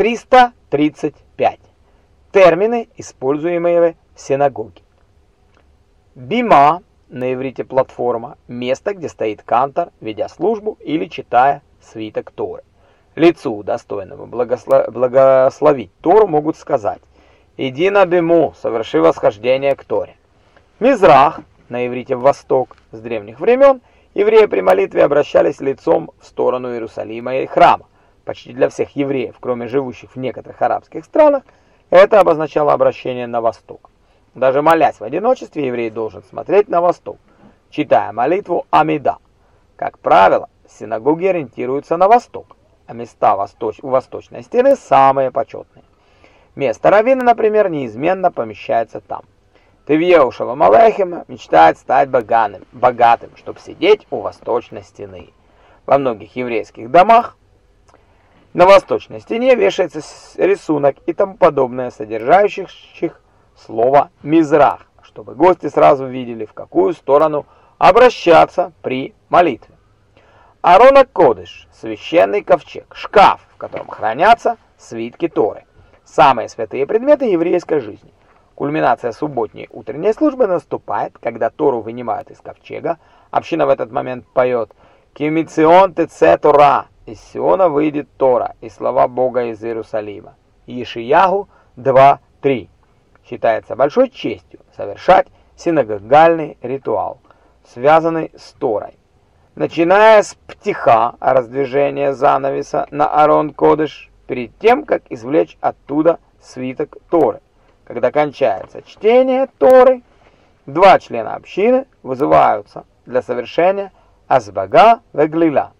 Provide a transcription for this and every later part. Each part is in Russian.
335. Термины, используемые в синагоге. Бима, на иврите платформа, место, где стоит кантор, ведя службу или читая свиток Торы. Лицу, достойному благослов... благословить Тору, могут сказать «Иди на биму, соверши восхождение к Торе». Мизрах, на иврите «восток», с древних времен, евреи при молитве обращались лицом в сторону Иерусалима и храма. Почти для всех евреев, кроме живущих в некоторых арабских странах, это обозначало обращение на восток. Даже молясь в одиночестве, еврей должен смотреть на восток, читая молитву Амида. Как правило, синагоги ориентируются на восток, а места восточ у восточной стены самые почетные. Место раввина, например, неизменно помещается там. Тевьеу Шалом мечтает стать боганым, богатым, чтобы сидеть у восточной стены. Во многих еврейских домах на восточной стене вешается рисунок и тому подобное, содержащих слово «мизрах», чтобы гости сразу видели, в какую сторону обращаться при молитве. Арона Кодыш – священный ковчег, шкаф, в котором хранятся свитки Торы, самые святые предметы еврейской жизни. Кульминация субботней утренней службы наступает, когда Тору вынимают из ковчега. Община в этот момент поет «Кимицион Тора» Из Сиона выйдет Тора и слова Бога из Иерусалима. Ешиягу 2.3. Считается большой честью совершать синагогальный ритуал, связанный с Торой. Начиная с птиха, раздвижения занавеса на Арон Кодыш, перед тем, как извлечь оттуда свиток Торы. Когда кончается чтение Торы, два члена общины вызываются для совершения Азбага Веглила.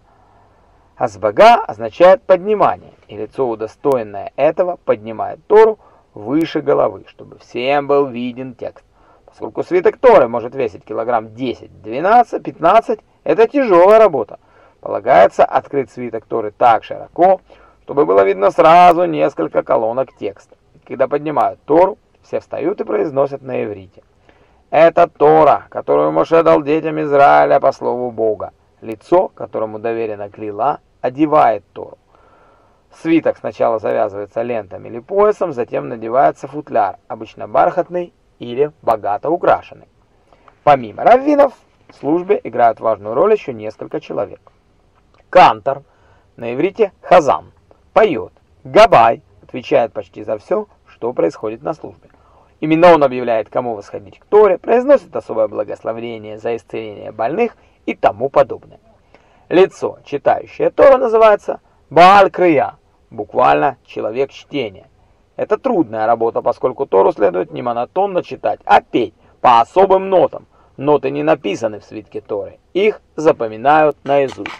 Азбага означает поднимание, и лицо, удостоенное этого, поднимает Тору выше головы, чтобы всем был виден текст. Поскольку свиток Торы может весить килограмм 10, 12, 15, это тяжелая работа. Полагается открыть свиток Торы так широко, чтобы было видно сразу несколько колонок текста. Когда поднимают Тору, все встают и произносят на иврите. Это Тора, которую Моше дал детям Израиля по слову Бога. Лицо, которому доверена клила, одевает Тору. Свиток сначала завязывается лентами или поясом, затем надевается футляр, обычно бархатный или богато украшенный. Помимо раввинов, в службе играют важную роль еще несколько человек. Кантор, на иврите хазан, поет. Габай отвечает почти за все, что происходит на службе. Именно он объявляет, кому восходить к Торе, произносит особое благословение за исцеление больных и тому подобное. Лицо, читающее Тору, называется Бааль-Крия, буквально «человек чтения». Это трудная работа, поскольку Тору следует не монотонно читать, а петь по особым нотам. Ноты не написаны в свитке Торы, их запоминают наизусть.